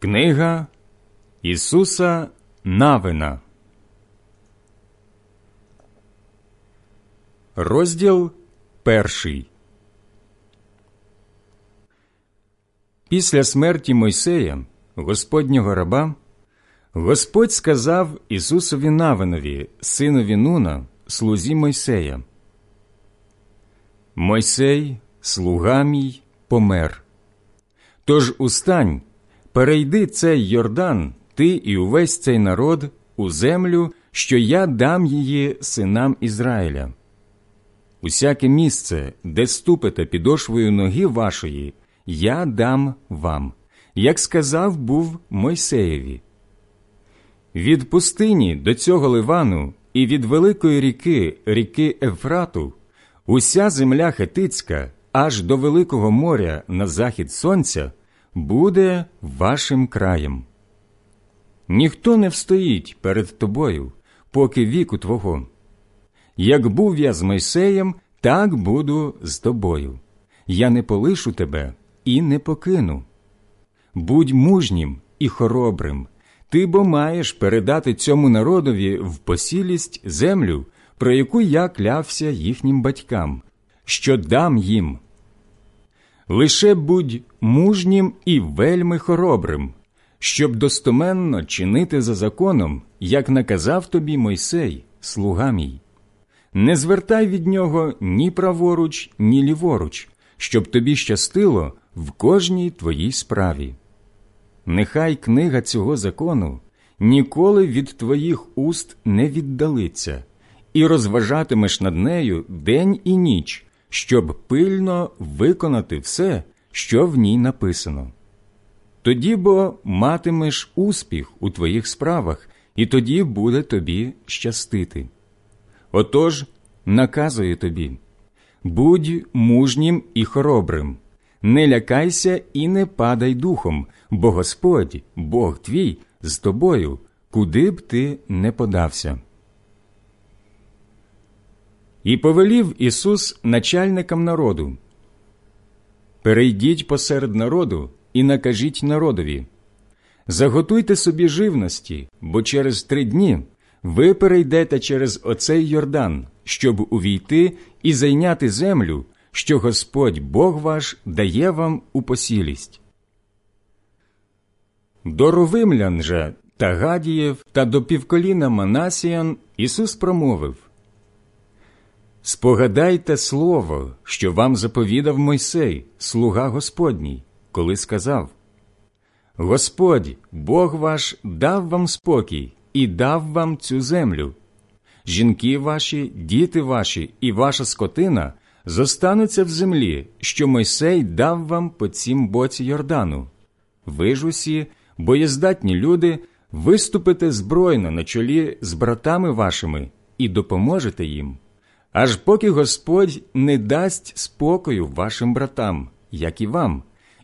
Книга Ісуса Навина, розділ перший. Після смерті Мойсея, Господнього раба, Господь сказав Ісусові Навинові, синові Нуна, слузі Мойсея. Мойсей, слуга мій, помер. Тож устань перейди цей Йордан, ти і увесь цей народ, у землю, що я дам її синам Ізраїля. Усяке місце, де ступите підошвою ноги вашої, я дам вам, як сказав був Мойсеєві. Від пустині до цього Ливану і від великої ріки, ріки Ефрату, уся земля хетицька аж до Великого моря на захід сонця буде вашим краєм. Ніхто не встоїть перед тобою, поки віку твого. Як був я з Мойсеєм, так буду з тобою. Я не полишу тебе і не покину. Будь мужнім і хоробрим, ти бо маєш передати цьому народові в посілість землю, про яку я клявся їхнім батькам, що дам їм лише будь мужнім і вельми хоробрим, щоб достоменно чинити за законом, як наказав тобі Мойсей, слуга мій. Не звертай від нього ні праворуч, ні ліворуч, щоб тобі щастило в кожній твоїй справі. Нехай книга цього закону ніколи від твоїх уст не віддалиться, і розважатимеш над нею день і ніч, щоб пильно виконати все, що в ній написано. Тоді бо матимеш успіх у твоїх справах, і тоді буде тобі щастити. Отож, наказую тобі будь мужнім і хоробрим, не лякайся і не падай духом, бо Господь, Бог твій, з тобою, куди б ти не подався. І повелів Ісус начальникам народу Перейдіть посеред народу і накажіть народові Заготуйте собі живності, бо через три дні ви перейдете через оцей Йордан, щоб увійти і зайняти землю, що Господь Бог ваш дає вам у посілість. До ровимлян же та Гадіїв та до півколіна Манасіян Ісус промовив Спогадайте слово, що вам заповідав Мойсей, слуга Господній, коли сказав Господь, Бог ваш, дав вам спокій і дав вам цю землю. Жінки ваші, діти ваші і ваша скотина зостануться в землі, що Мойсей дав вам по цім боці Йордану. Ви ж усі, боєздатні люди, виступите збройно на чолі з братами вашими і допоможете їм аж поки Господь не дасть спокою вашим братам, як і вам,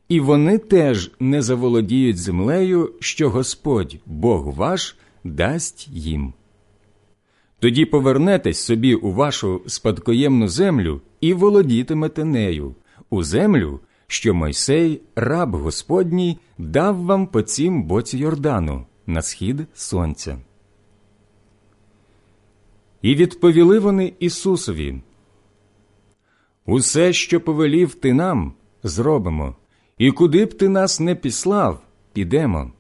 і вони теж не заволодіють землею, що Господь, Бог ваш, дасть їм. Тоді повернетесь собі у вашу спадкоємну землю і володітимете нею, у землю, що Мойсей, раб Господній, дав вам по цім боці Йордану на схід сонця. І відповіли вони Ісусові. Усе, що повелів ти нам, зробимо, і куди б ти нас не післав, підемо.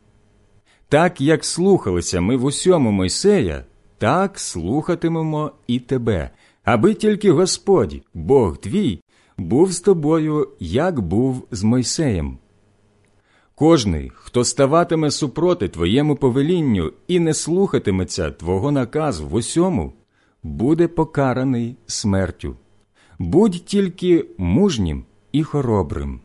Так як слухалися ми в усьому Мойсея, так слухатимемо і тебе, аби тільки Господь, Бог твій, був з тобою, як був з Мойсеєм. Кожний, хто ставатиме супроти твоєму повелінню і не слухатиметься Твого наказу в усьому, буде покараний смертю. Будь тільки мужнім і хоробрим.